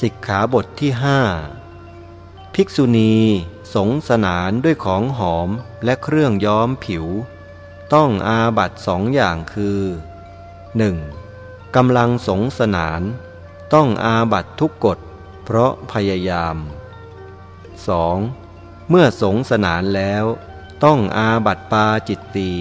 สิกขาบทที่ห้าภิกษุณีสงสนานด้วยของหอมและเครื่องย้อมผิว ต้องอาบัตสองอย่างคือ 1. กำลังสงสนาน ต้องอาบัตทุกกฎ เพราะพยายาม 2. เมื่อสงสนานแล้ว ต้องอาบัตปาจิตตี